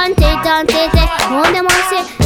Dante, Dante, Dante, Dante, Dante, Dante, Dante,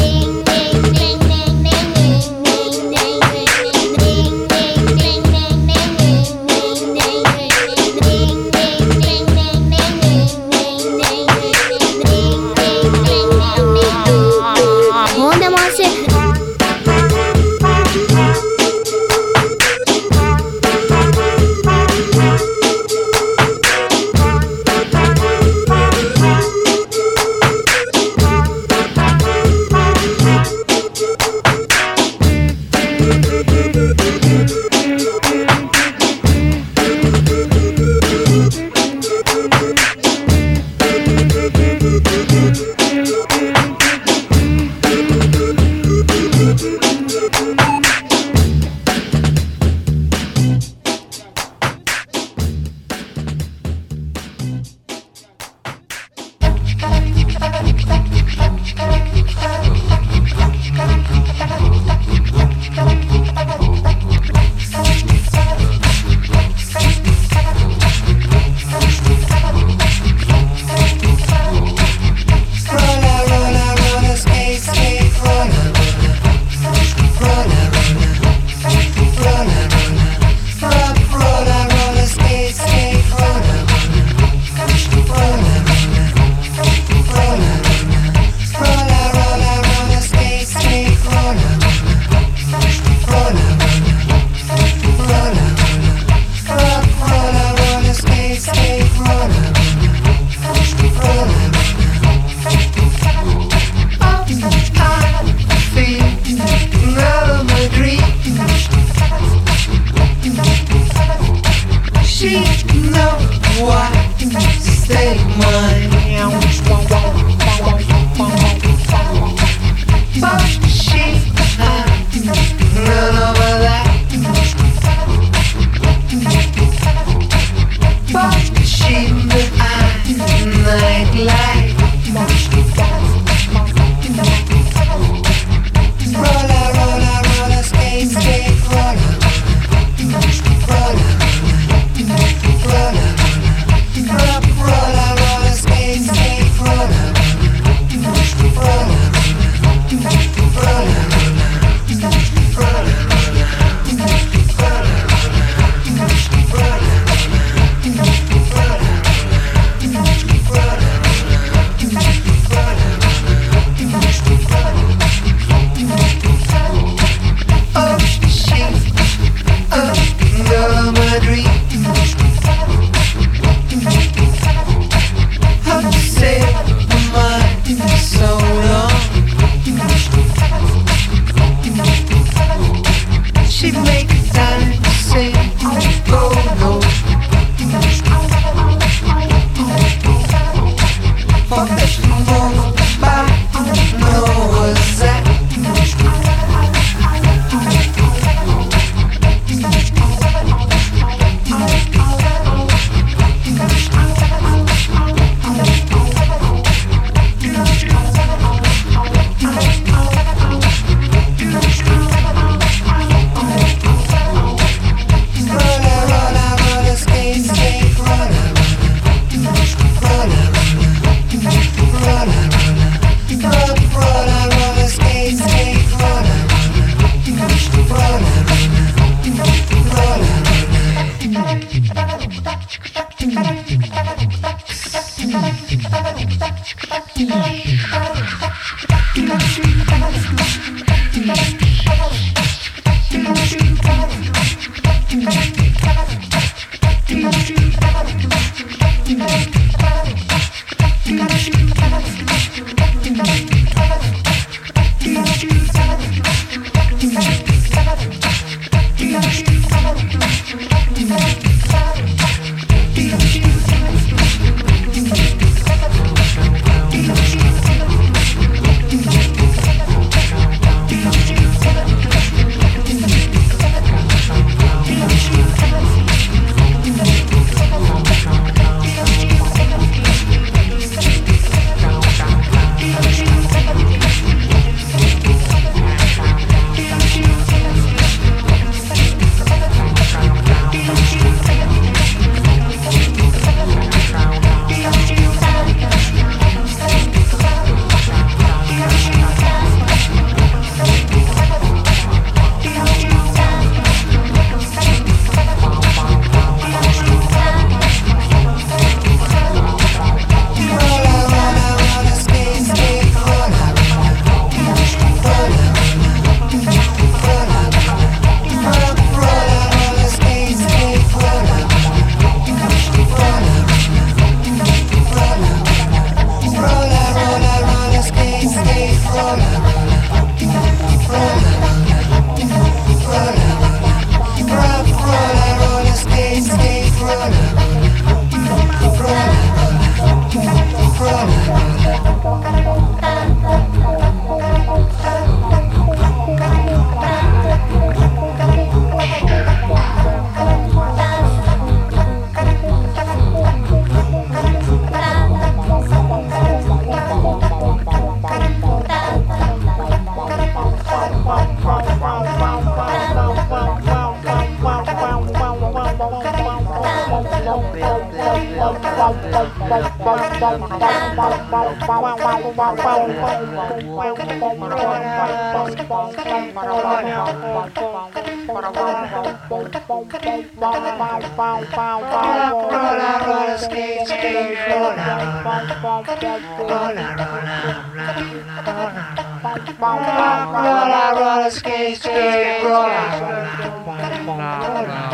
Roll out,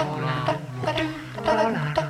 roll out,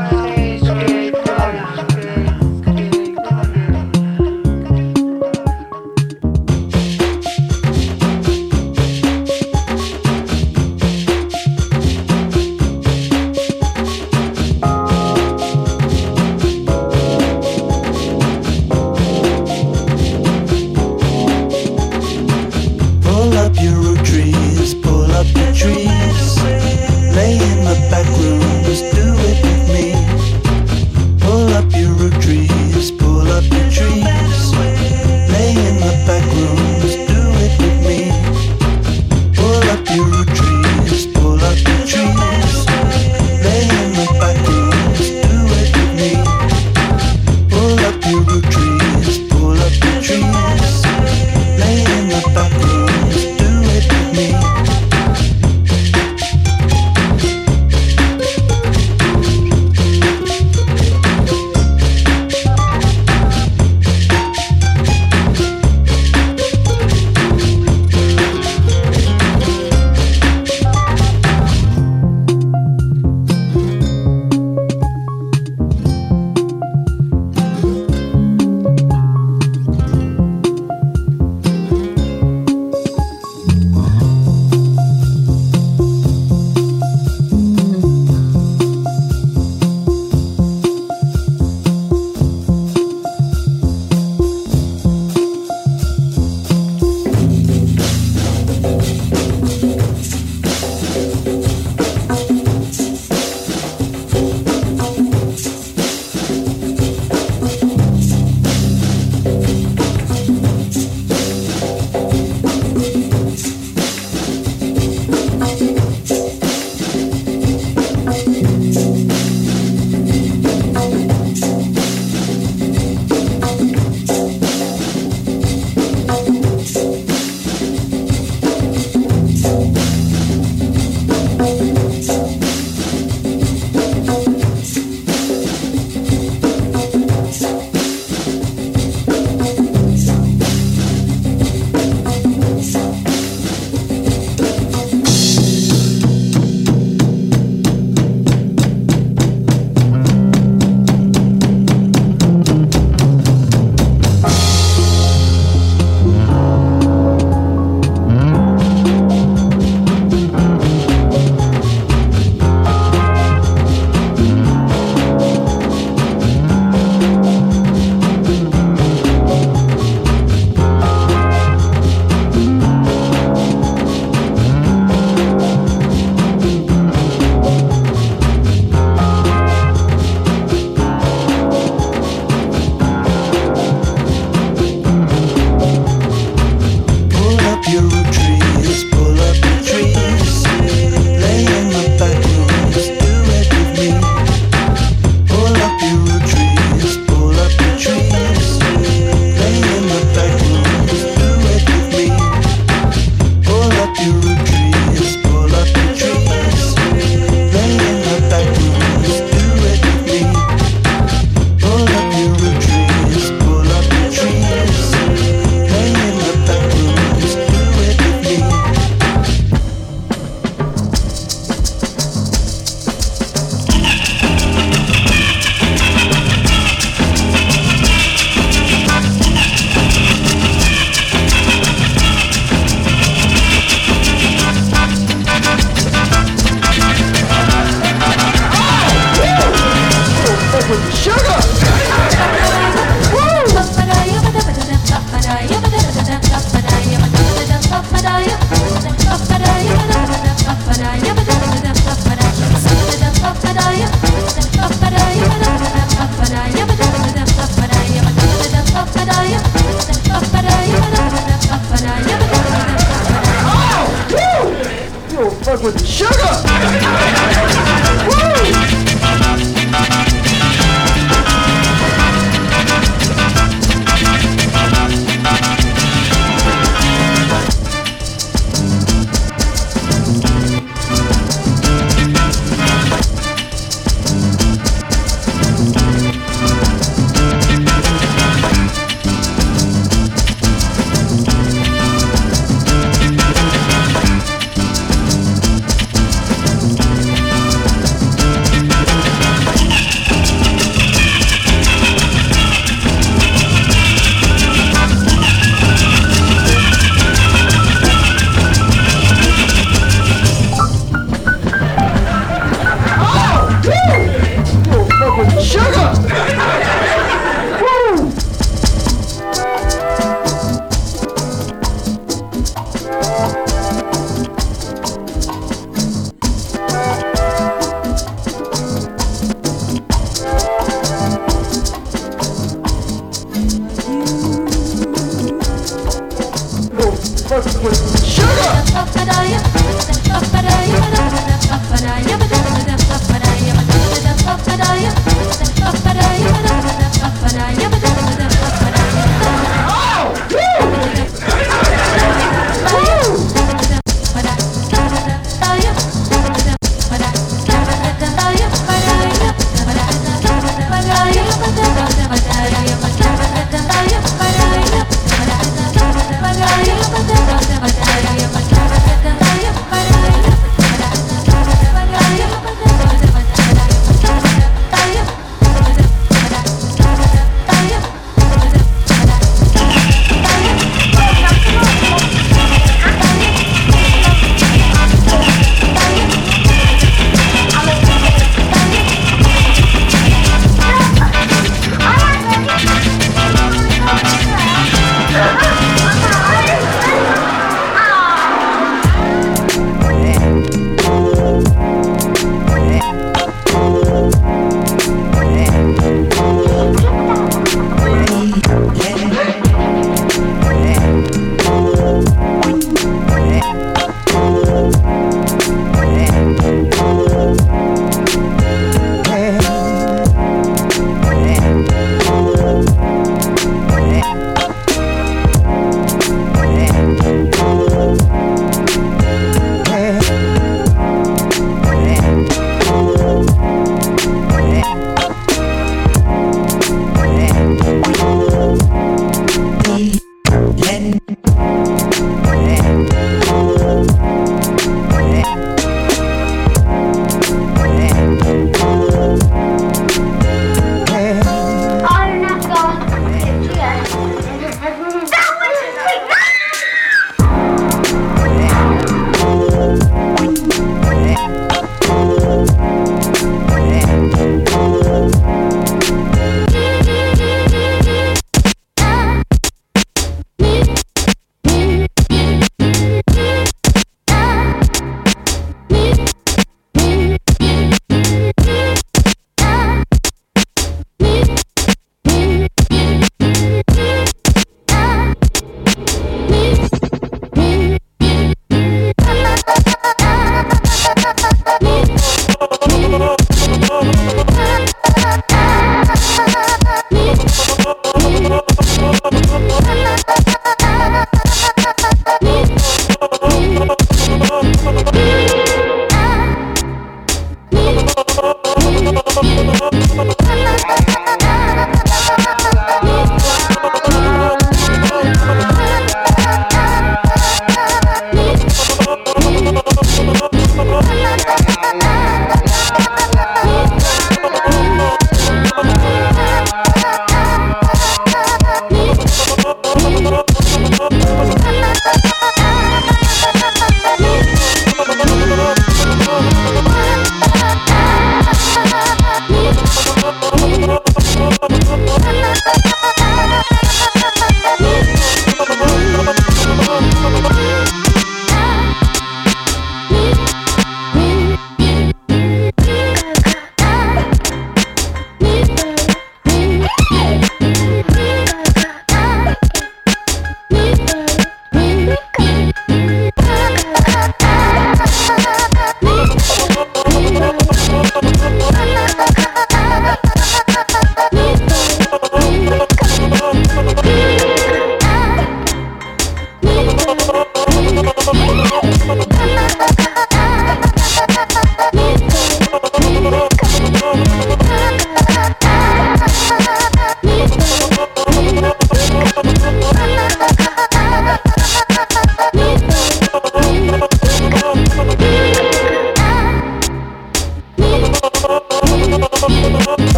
laying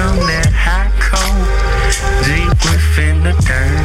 become that hot cold deep within the dirt.